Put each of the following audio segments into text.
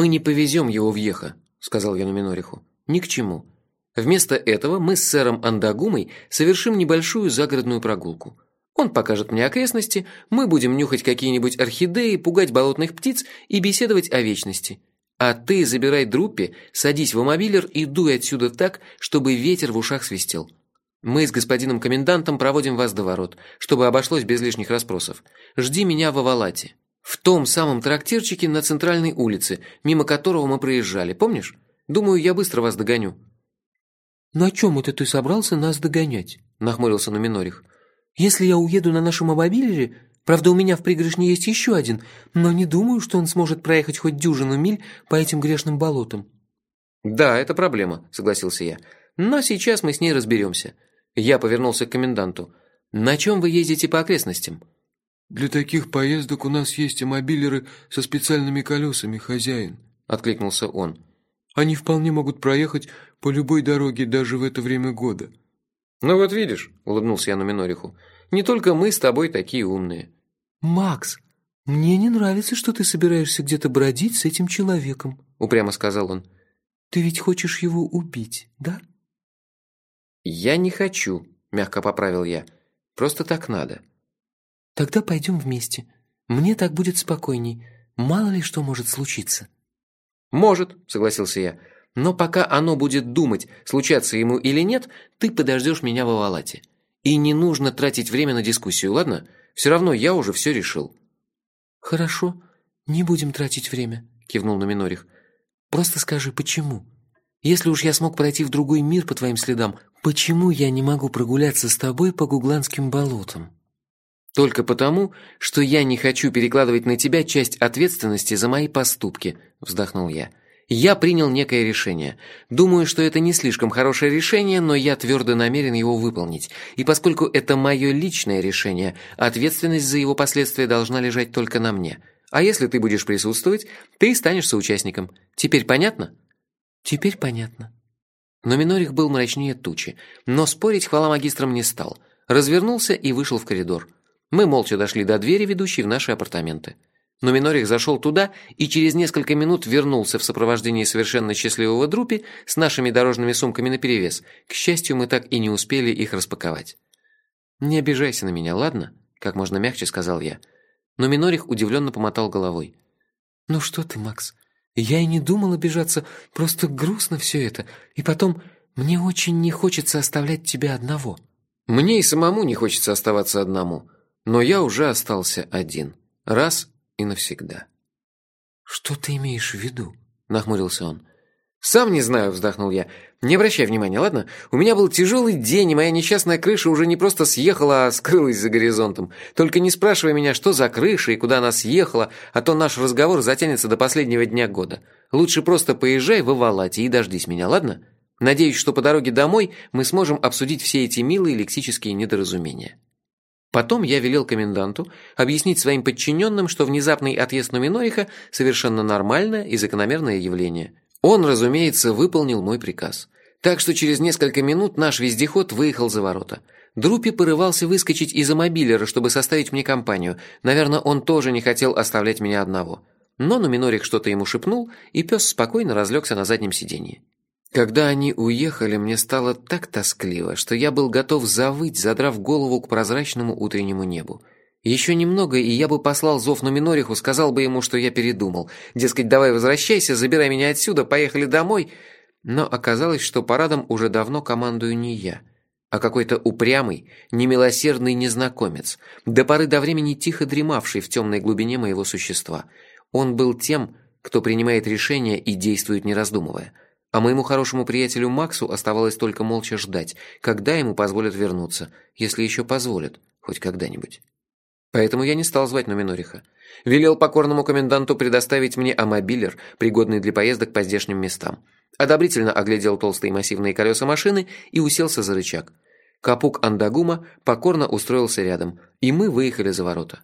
«Мы не повезем его в Еха», – сказал я Нуминориху. «Ни к чему. Вместо этого мы с сэром Андагумой совершим небольшую загородную прогулку. Он покажет мне окрестности, мы будем нюхать какие-нибудь орхидеи, пугать болотных птиц и беседовать о вечности. А ты забирай Друппи, садись в мобилер и дуй отсюда так, чтобы ветер в ушах свистел. Мы с господином комендантом проводим вас до ворот, чтобы обошлось без лишних расспросов. Жди меня в Авалате. В том самом трактирчике на центральной улице, мимо которого мы проезжали, помнишь? Думаю, я быстро вас догоню». «На чем это ты собрался нас догонять?» – нахмурился Нуминорих. «Если я уеду на нашем мобилере, Правда, у меня в пригоршне есть еще один, но не думаю, что он сможет проехать хоть дюжину миль по этим грешным болотам». «Да, это проблема», — согласился я. «Но сейчас мы с ней разберемся». Я повернулся к коменданту. «На чем вы ездите по окрестностям?» «Для таких поездок у нас есть мобилеры со специальными колесами, хозяин», — откликнулся он. «Они вполне могут проехать по любой дороге даже в это время года». «Ну вот видишь», — улыбнулся я Нуминориху, — «не только мы с тобой такие умные». «Макс, мне не нравится, что ты собираешься где-то бродить с этим человеком», — упрямо сказал он. «Ты ведь хочешь его убить, да?» «Я не хочу», — мягко поправил я. «Просто так надо». «Тогда пойдем вместе. Мне так будет спокойней. Мало ли что может случиться». «Может», — согласился я. «Но пока оно будет думать, случаться ему или нет, ты подождешь меня в Авалате. И не нужно тратить время на дискуссию, ладно? Все равно я уже все решил». «Хорошо, не будем тратить время», — кивнул на Минорих. «Просто скажи, почему? Если уж я смог пройти в другой мир по твоим следам, почему я не могу прогуляться с тобой по гугланским болотам?» «Только потому, что я не хочу перекладывать на тебя часть ответственности за мои поступки», — вздохнул я. «Я принял некое решение. Думаю, что это не слишком хорошее решение, но я твердо намерен его выполнить. И поскольку это мое личное решение, ответственность за его последствия должна лежать только на мне. А если ты будешь присутствовать, ты станешь соучастником. Теперь понятно?» «Теперь понятно». Но Минорих был мрачнее тучи, но спорить хвала магистрам не стал. Развернулся и вышел в коридор. Мы молча дошли до двери, ведущей в наши апартаменты. Но Минорих зашел туда и через несколько минут вернулся в сопровождении совершенно счастливого Друпи с нашими дорожными сумками наперевес. К счастью, мы так и не успели их распаковать. «Не обижайся на меня, ладно?» – как можно мягче сказал я. Но Минорих удивленно помотал головой. «Ну что ты, Макс? Я и не думал обижаться, просто грустно все это. И потом, мне очень не хочется оставлять тебя одного». «Мне и самому не хочется оставаться одному». Но я уже остался один. Раз и навсегда. «Что ты имеешь в виду?» – нахмурился он. «Сам не знаю», – вздохнул я. «Не обращай внимания, ладно? У меня был тяжелый день, и моя несчастная крыша уже не просто съехала, а скрылась за горизонтом. Только не спрашивай меня, что за крыша и куда она съехала, а то наш разговор затянется до последнего дня года. Лучше просто поезжай в Авалате и дождись меня, ладно? Надеюсь, что по дороге домой мы сможем обсудить все эти милые лексические недоразумения». Потом я велел коменданту объяснить своим подчиненным, что внезапный отъезд Нуминориха – совершенно нормальное и закономерное явление. Он, разумеется, выполнил мой приказ. Так что через несколько минут наш вездеход выехал за ворота. Друпи порывался выскочить из-за мобилера, чтобы составить мне компанию. Наверное, он тоже не хотел оставлять меня одного. Но Нуминорих что-то ему шепнул, и пес спокойно разлегся на заднем сиденье. Когда они уехали, мне стало так тоскливо, что я был готов завыть, задрав голову к прозрачному утреннему небу. Еще немного, и я бы послал зов на Минориху, сказал бы ему, что я передумал. Дескать, давай возвращайся, забирай меня отсюда, поехали домой. Но оказалось, что парадом уже давно командую не я, а какой-то упрямый, немилосердный незнакомец, до поры до времени тихо дремавший в темной глубине моего существа. Он был тем, кто принимает решения и действует не раздумывая. А моему хорошему приятелю Максу оставалось только молча ждать, когда ему позволят вернуться, если еще позволят, хоть когда-нибудь. Поэтому я не стал звать Нуминориха. Велел покорному коменданту предоставить мне амобилер, пригодный для поездок по здешним местам. Одобрительно оглядел толстые массивные колеса машины и уселся за рычаг. Капук Андагума покорно устроился рядом, и мы выехали за ворота.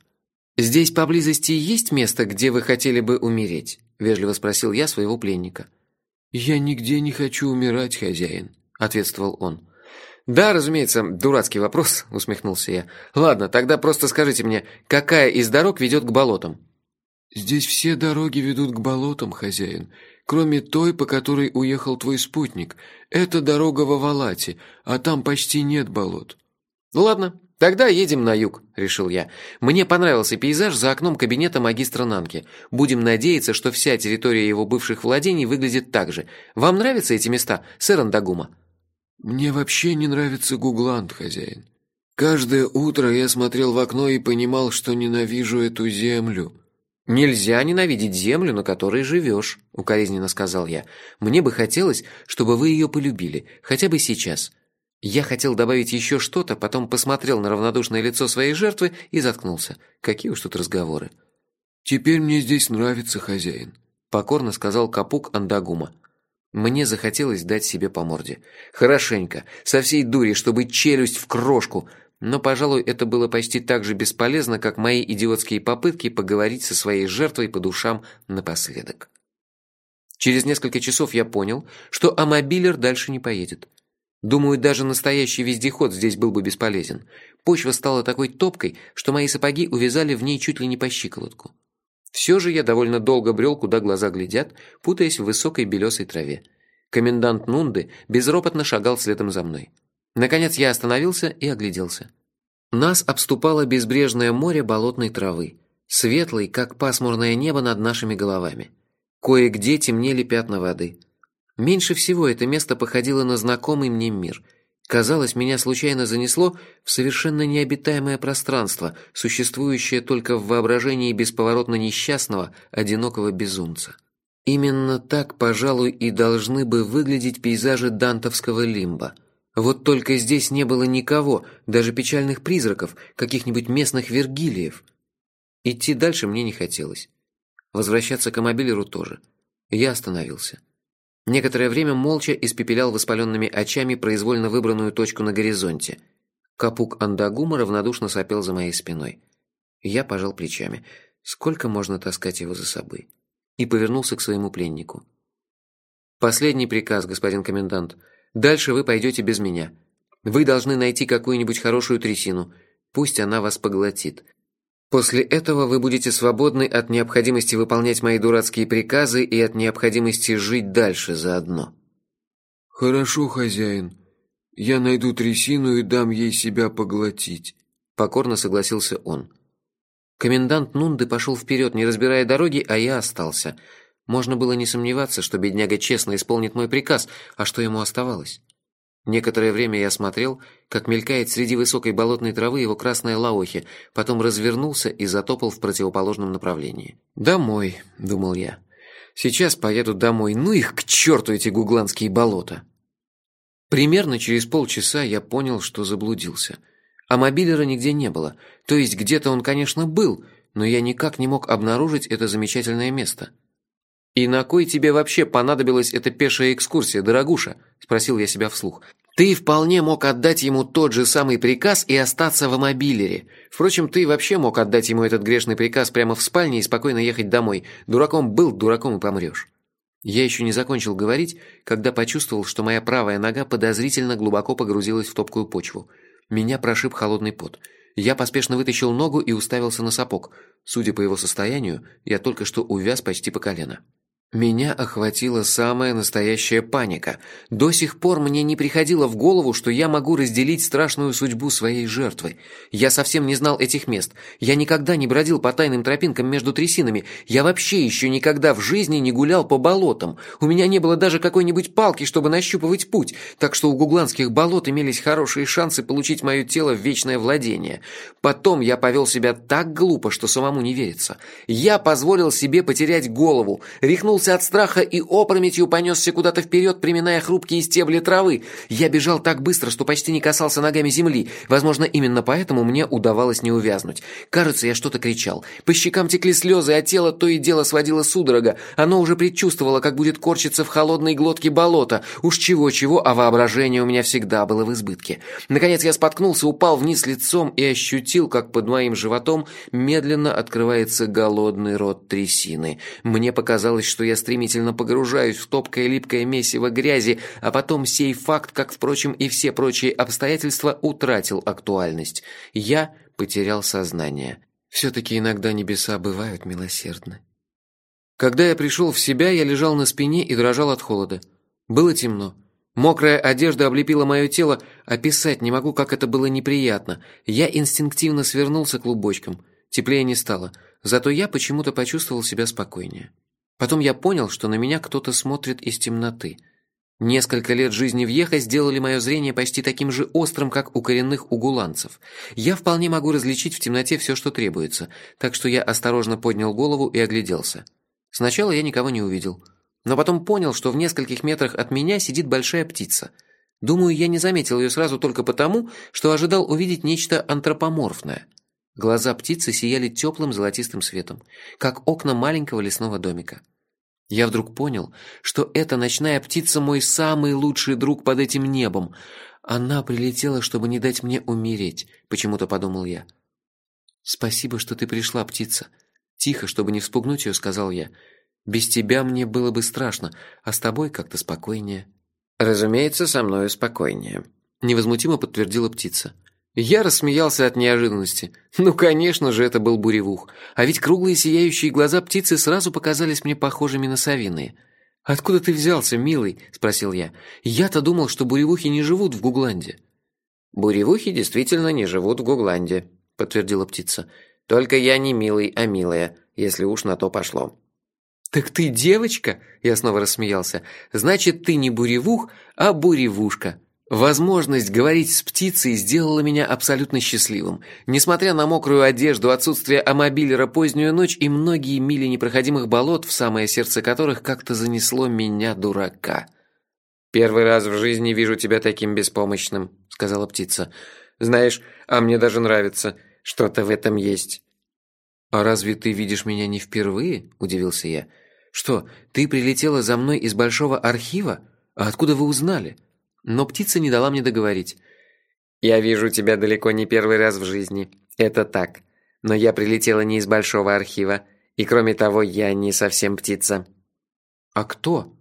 «Здесь поблизости есть место, где вы хотели бы умереть?» – вежливо спросил я своего пленника. «Я нигде не хочу умирать, хозяин», — ответствовал он. «Да, разумеется, дурацкий вопрос», — усмехнулся я. «Ладно, тогда просто скажите мне, какая из дорог ведет к болотам?» «Здесь все дороги ведут к болотам, хозяин, кроме той, по которой уехал твой спутник. Это дорога в Авалате, а там почти нет болот». «Ну ладно, тогда едем на юг», — решил я. «Мне понравился пейзаж за окном кабинета магистра Нанки. Будем надеяться, что вся территория его бывших владений выглядит так же. Вам нравятся эти места, сэр Андагума?» «Мне вообще не нравится Гугланд, хозяин. Каждое утро я смотрел в окно и понимал, что ненавижу эту землю». «Нельзя ненавидеть землю, на которой живешь», — укоризненно сказал я. «Мне бы хотелось, чтобы вы ее полюбили, хотя бы сейчас». Я хотел добавить еще что-то, потом посмотрел на равнодушное лицо своей жертвы и заткнулся. Какие уж тут разговоры. «Теперь мне здесь нравится хозяин», — покорно сказал Капук Андагума. Мне захотелось дать себе по морде. Хорошенько, со всей дури, чтобы челюсть в крошку, но, пожалуй, это было почти так же бесполезно, как мои идиотские попытки поговорить со своей жертвой по душам напоследок. Через несколько часов я понял, что амобилер дальше не поедет. Думаю, даже настоящий вездеход здесь был бы бесполезен. Почва стала такой топкой, что мои сапоги увязали в ней чуть ли не по щиколотку. Все же я довольно долго брел, куда глаза глядят, путаясь в высокой белесой траве. Комендант Нунды безропотно шагал следом за мной. Наконец я остановился и огляделся. Нас обступало безбрежное море болотной травы, светлый, как пасмурное небо над нашими головами. Кое-где темнели пятна воды. Меньше всего это место походило на знакомый мне мир. Казалось, меня случайно занесло в совершенно необитаемое пространство, существующее только в воображении бесповоротно несчастного, одинокого безумца. Именно так, пожалуй, и должны бы выглядеть пейзажи дантовского лимба – вот только здесь не было никого, даже печальных призраков, каких-нибудь местных вергилиев. Идти дальше мне не хотелось. Возвращаться к мобилеру тоже. Я остановился. Некоторое время молча испепелял воспаленными очами произвольно выбранную точку на горизонте. Капук Андагума равнодушно сопел за моей спиной. Я пожал плечами. Сколько можно таскать его за собой? И повернулся к своему пленнику. «Последний приказ, господин комендант. Дальше вы пойдете без меня. Вы должны найти какую-нибудь хорошую трясину. Пусть она вас поглотит. После этого вы будете свободны от необходимости выполнять мои дурацкие приказы и от необходимости жить дальше заодно». «Хорошо, хозяин. Я найду трясину и дам ей себя поглотить», — покорно согласился он. Комендант Нунды пошел вперед, не разбирая дороги, а я остался — можно было не сомневаться, что бедняга честно исполнит мой приказ, а что ему оставалось? Некоторое время я смотрел, как мелькает среди высокой болотной травы его красная лаохи, потом развернулся и затопал в противоположном направлении. «Домой», — думал я. «Сейчас поеду домой. Ну их к черту эти гугландские болота!» Примерно через полчаса я понял, что заблудился. А мобилера нигде не было. То есть где-то он, конечно, был, но я никак не мог обнаружить это замечательное место. «И на кой тебе вообще понадобилась эта пешая экскурсия, дорогуша?» – спросил я себя вслух. «Ты вполне мог отдать ему тот же самый приказ и остаться в мобилере. Впрочем, ты вообще мог отдать ему этот грешный приказ прямо в спальне и спокойно ехать домой. Дураком был, дураком и помрешь». Я еще не закончил говорить, когда почувствовал, что моя правая нога подозрительно глубоко погрузилась в топкую почву. Меня прошиб холодный пот. Я поспешно вытащил ногу и уставился на сапог. Судя по его состоянию, я только что увяз почти по колено. Меня охватила самая настоящая паника. До сих пор мне не приходило в голову, что я могу разделить страшную судьбу своей жертвы. Я совсем не знал этих мест. Я никогда не бродил по тайным тропинкам между трясинами. Я вообще еще никогда в жизни не гулял по болотам. У меня не было даже какой-нибудь палки, чтобы нащупывать путь, так что у гугланских болот имелись хорошие шансы получить мое тело в вечное владение. Потом я повел себя так глупо, что самому не верится. Я позволил себе потерять голову, рехнул Рванулся от страха и опрометью понесся куда-то вперед, приминая хрупкие стебли травы. Я бежал так быстро, что почти не касался ногами земли. Возможно, именно поэтому мне удавалось не увязнуть. Кажется, я что-то кричал. По щекам текли слезы, а тело то и дело сводило судорога. Оно уже предчувствовало, как будет корчиться в холодной глотке болота. Уж чего-чего, а воображение у меня всегда было в избытке. Наконец я споткнулся, упал вниз лицом и ощутил, как под моим животом медленно открывается голодный рот трясины. Мне показалось, что я стремительно погружаюсь в топкое липкое месиво грязи, а потом сей факт, как, впрочем, и все прочие обстоятельства, утратил актуальность. Я потерял сознание. Все-таки иногда небеса бывают милосердны. Когда я пришел в себя, я лежал на спине и дрожал от холода. Было темно. Мокрая одежда облепила мое тело, описать не могу, как это было неприятно. Я инстинктивно свернулся клубочком. Теплее не стало, зато я почему-то почувствовал себя спокойнее. Потом я понял, что на меня кто-то смотрит из темноты. Несколько лет жизни в Ехо сделали мое зрение почти таким же острым, как у коренных угуланцев. Я вполне могу различить в темноте все, что требуется, так что я осторожно поднял голову и огляделся. Сначала я никого не увидел, но потом понял, что в нескольких метрах от меня сидит большая птица. Думаю, я не заметил ее сразу только потому, что ожидал увидеть нечто антропоморфное. Глаза птицы сияли теплым золотистым светом, как окна маленького лесного домика. Я вдруг понял, что эта ночная птица мой самый лучший друг под этим небом. Она прилетела, чтобы не дать мне умереть, почему-то подумал я. Спасибо, что ты пришла, птица. Тихо, чтобы не вспугнуть ее, сказал я. Без тебя мне было бы страшно, а с тобой как-то спокойнее. Разумеется, со мною спокойнее, невозмутимо подтвердила птица. Я рассмеялся от неожиданности. Ну, конечно же, это был буревух. А ведь круглые сияющие глаза птицы сразу показались мне похожими на совиные. «Откуда ты взялся, милый?» – спросил я. «Я-то думал, что буревухи не живут в Гугланде». «Буревухи действительно не живут в Гугланде», – подтвердила птица. «Только я не милый, а милая, если уж на то пошло». «Так ты девочка?» – я снова рассмеялся. «Значит, ты не буревух, а буревушка». Возможность говорить с птицей сделала меня абсолютно счастливым. Несмотря на мокрую одежду, отсутствие амобилера, позднюю ночь и многие мили непроходимых болот, в самое сердце которых как-то занесло меня, дурака. «Первый раз в жизни вижу тебя таким беспомощным», — сказала птица. «Знаешь, а мне даже нравится. Что-то в этом есть». «А разве ты видишь меня не впервые?» – удивился я. «Что, ты прилетела за мной из большого архива? А откуда вы узнали?» Но птица не дала мне договорить. «Я вижу тебя далеко не первый раз в жизни. Это так. Но я прилетела не из большого архива. И кроме того, я не совсем птица». «А кто?»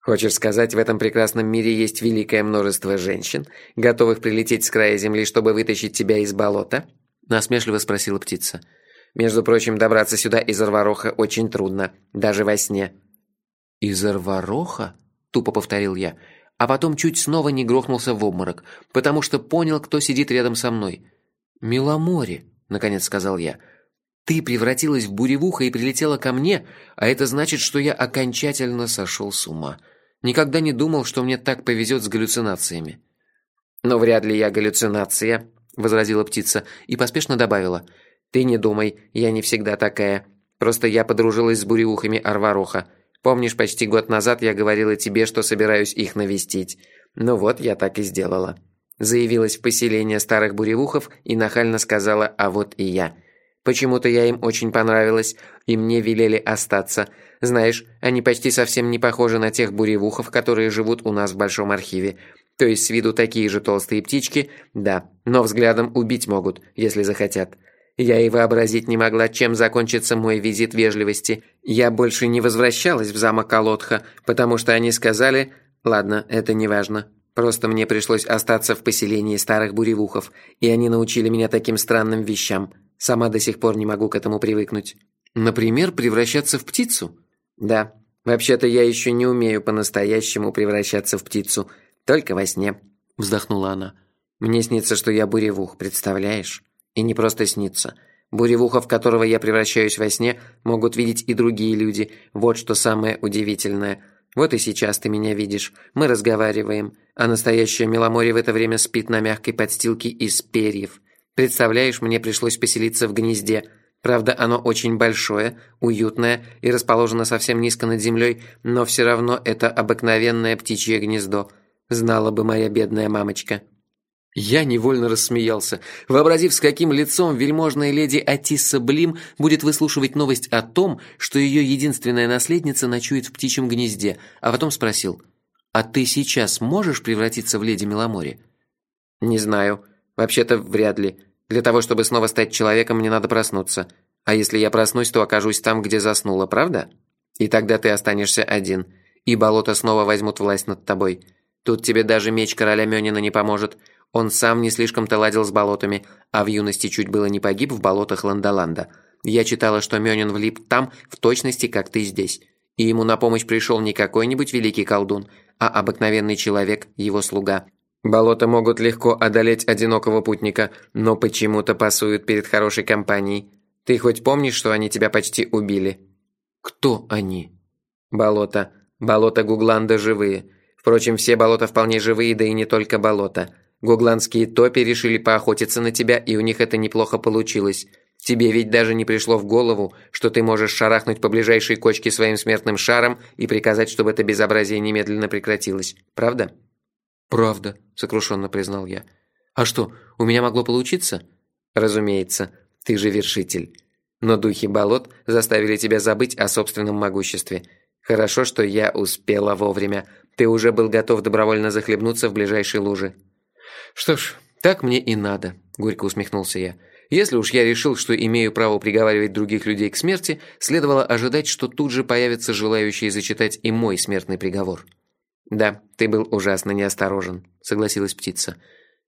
«Хочешь сказать, в этом прекрасном мире есть великое множество женщин, готовых прилететь с края земли, чтобы вытащить тебя из болота?» Насмешливо спросила птица. «Между прочим, добраться сюда из Арвароха очень трудно, даже во сне». «Из Арвароха?» – тупо повторил я а потом чуть снова не грохнулся в обморок, потому что понял, кто сидит рядом со мной. «Миломоре», — наконец сказал я, — «ты превратилась в буревуха и прилетела ко мне, а это значит, что я окончательно сошел с ума. Никогда не думал, что мне так повезет с галлюцинациями». «Но вряд ли я галлюцинация», — возразила птица и поспешно добавила. «Ты не думай, я не всегда такая. Просто я подружилась с буревухами Арвароха. Помнишь, почти год назад я говорила тебе, что собираюсь их навестить? Ну вот, я так и сделала. Заявилась в поселение старых буревухов и нахально сказала «а вот и я». Почему-то я им очень понравилась, и мне велели остаться. Знаешь, они почти совсем не похожи на тех буревухов, которые живут у нас в Большом архиве. То есть с виду такие же толстые птички, да, но взглядом убить могут, если захотят. Я и вообразить не могла, чем закончится мой визит вежливости. Я больше не возвращалась в замок Алотха, потому что они сказали... Ладно, это не важно. Просто мне пришлось остаться в поселении старых буревухов, и они научили меня таким странным вещам. Сама до сих пор не могу к этому привыкнуть. Например, превращаться в птицу? Да. Вообще-то я еще не умею по-настоящему превращаться в птицу. Только во сне. Вздохнула она. Мне снится, что я буревух, представляешь? И не просто снится. Буревуха, в которого я превращаюсь во сне, могут видеть и другие люди. Вот что самое удивительное. Вот и сейчас ты меня видишь. Мы разговариваем. А настоящее Меломоре в это время спит на мягкой подстилке из перьев. Представляешь, мне пришлось поселиться в гнезде. Правда, оно очень большое, уютное и расположено совсем низко над землей, но все равно это обыкновенное птичье гнездо. Знала бы моя бедная мамочка. Я невольно рассмеялся, вообразив, с каким лицом вельможная леди Атисса Блим будет выслушивать новость о том, что ее единственная наследница ночует в птичьем гнезде, а потом спросил, «А ты сейчас можешь превратиться в леди Меломори?» «Не знаю. Вообще-то вряд ли. Для того, чтобы снова стать человеком, мне надо проснуться. А если я проснусь, то окажусь там, где заснула, правда? И тогда ты останешься один, и болото снова возьмут власть над тобой. Тут тебе даже меч короля Мёнина не поможет». Он сам не слишком-то ладил с болотами, а в юности чуть было не погиб в болотах Ландоланда. Я читала, что Мёнин влип там, в точности, как ты здесь. И ему на помощь пришел не какой-нибудь великий колдун, а обыкновенный человек, его слуга. Болота могут легко одолеть одинокого путника, но почему-то пасуют перед хорошей компанией. Ты хоть помнишь, что они тебя почти убили? Кто они? Болото. Болото Гугланда живые. Впрочем, все болота вполне живые, да и не только болота. Гугландские топи решили поохотиться на тебя, и у них это неплохо получилось. Тебе ведь даже не пришло в голову, что ты можешь шарахнуть по ближайшей кочке своим смертным шаром и приказать, чтобы это безобразие немедленно прекратилось. Правда? Правда, сокрушенно признал я. А что, у меня могло получиться? Разумеется, ты же вершитель. Но духи болот заставили тебя забыть о собственном могуществе. Хорошо, что я успела вовремя. Ты уже был готов добровольно захлебнуться в ближайшей луже. Что ж, так мне и надо, горько усмехнулся я. Если уж я решил, что имею право приговаривать других людей к смерти, следовало ожидать, что тут же появятся желающие зачитать и мой смертный приговор. «Да, ты был ужасно неосторожен», — согласилась птица.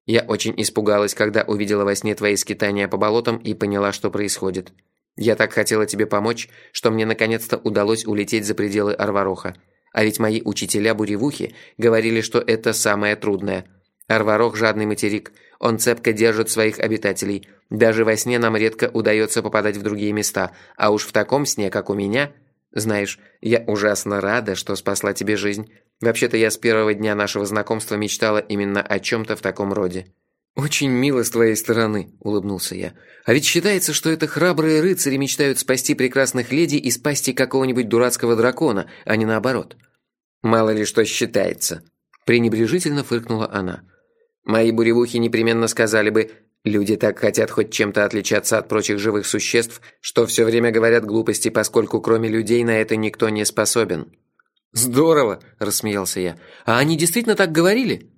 «Я очень испугалась, когда увидела во сне твои скитания по болотам и поняла, что происходит. Я так хотела тебе помочь, что мне наконец-то удалось улететь за пределы Арвароха. А ведь мои учителя-буревухи говорили, что это самое трудное. Арварох – жадный материк, он цепко держит своих обитателей, даже во сне нам редко удается попадать в другие места, а уж в таком сне, как у меня... Знаешь, я ужасно рада, что спасла тебе жизнь. Вообще-то я с первого дня нашего знакомства мечтала именно о чем-то в таком роде». «Очень мило с твоей стороны», – улыбнулся я. «А ведь считается, что это храбрые рыцари мечтают спасти прекрасных леди и спасти какого-нибудь дурацкого дракона, а не наоборот». «Мало ли что считается», – пренебрежительно фыркнула она. «Мои буревухи непременно сказали бы, Люди так хотят хоть чем-то отличаться от прочих живых существ, что все время говорят глупости, поскольку кроме людей на это никто не способен». «Здорово!» – рассмеялся я. «А они действительно так говорили?»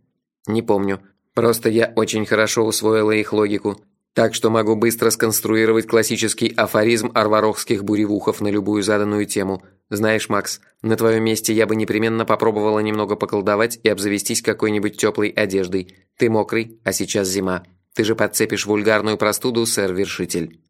«Не помню. Просто я очень хорошо усвоила их логику. Так что могу быстро сконструировать классический афоризм арварохских буревухов на любую заданную тему. Знаешь, Макс, на твоем месте я бы непременно попробовала немного поколдовать и обзавестись какой-нибудь теплой одеждой. Ты мокрый, а сейчас зима. Ты же подцепишь вульгарную простуду, сэр-вершитель».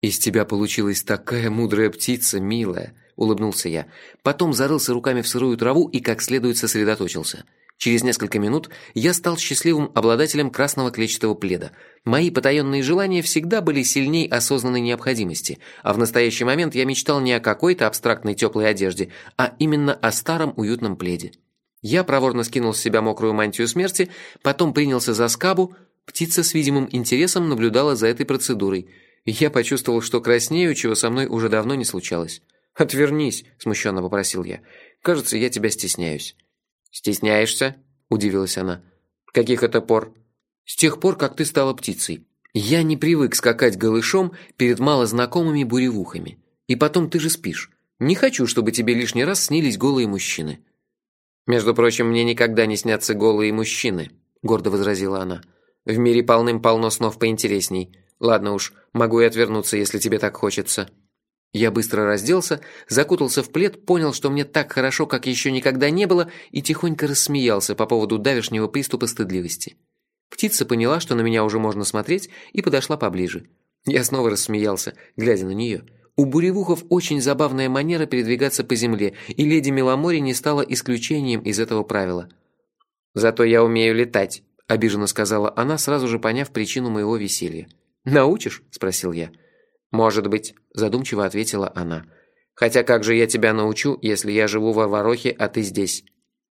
«Из тебя получилась такая мудрая птица, милая», – улыбнулся я. Потом зарылся руками в сырую траву и как следует сосредоточился. Через несколько минут я стал счастливым обладателем красного клетчатого пледа. Мои потаенные желания всегда были сильней осознанной необходимости, а в настоящий момент я мечтал не о какой-то абстрактной теплой одежде, а именно о старом уютном пледе. Я проворно скинул с себя мокрую мантию смерти, потом принялся за скабу, Птица с видимым интересом наблюдала за этой процедурой. Я почувствовал, что краснею, чего со мной уже давно не случалось. «Отвернись», – смущенно попросил я. «Кажется, я тебя стесняюсь». «Стесняешься?» – удивилась она. «Каких это пор?» «С тех пор, как ты стала птицей. Я не привык скакать голышом перед малознакомыми буревухами. И потом ты же спишь. Не хочу, чтобы тебе лишний раз снились голые мужчины». «Между прочим, мне никогда не снятся голые мужчины», – гордо возразила она. В мире полным-полно снов поинтересней. Ладно уж, могу и отвернуться, если тебе так хочется». Я быстро разделся, закутался в плед, понял, что мне так хорошо, как еще никогда не было, и тихонько рассмеялся по поводу давешнего приступа стыдливости. Птица поняла, что на меня уже можно смотреть, и подошла поближе. Я снова рассмеялся, глядя на нее. У буревухов очень забавная манера передвигаться по земле, и леди Меломори не стала исключением из этого правила. «Зато я умею летать», обиженно сказала она, сразу же поняв причину моего веселья. «Научишь?» – спросил я. «Может быть», – задумчиво ответила она. «Хотя как же я тебя научу, если я живу в Арварохе, а ты здесь?»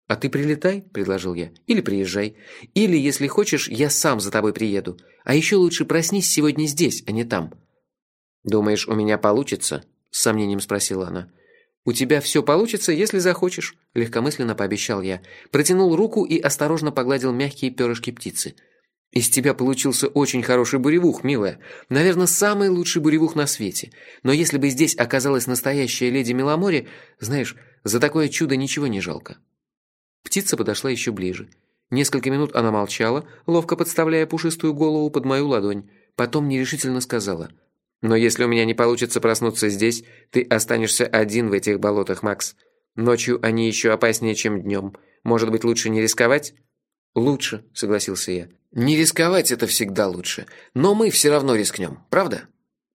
«А ты прилетай», – предложил я. «Или приезжай. Или, если хочешь, я сам за тобой приеду. А еще лучше проснись сегодня здесь, а не там». «Думаешь, у меня получится?» – с сомнением спросила она. «У тебя все получится, если захочешь», – легкомысленно пообещал я. Протянул руку и осторожно погладил мягкие перышки птицы. «Из тебя получился очень хороший буревух, милая. Наверное, самый лучший буревух на свете. Но если бы здесь оказалась настоящая леди Меломори, знаешь, за такое чудо ничего не жалко». Птица подошла еще ближе. Несколько минут она молчала, ловко подставляя пушистую голову под мою ладонь. Потом нерешительно сказала – но если у меня не получится проснуться здесь, ты останешься один в этих болотах, Макс. Ночью они еще опаснее, чем днем. Может быть, лучше не рисковать?» «Лучше», — согласился я. «Не рисковать — это всегда лучше. Но мы все равно рискнем, правда?»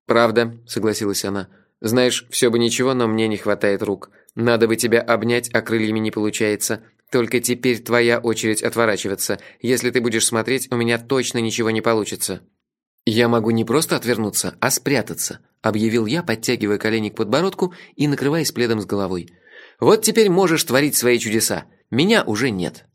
«Правда», — согласилась она. «Знаешь, все бы ничего, но мне не хватает рук. Надо бы тебя обнять, а крыльями не получается. Только теперь твоя очередь отворачиваться. Если ты будешь смотреть, у меня точно ничего не получится». «Я могу не просто отвернуться, а спрятаться», — объявил я, подтягивая колени к подбородку и накрываясь пледом с головой. «Вот теперь можешь творить свои чудеса. Меня уже нет».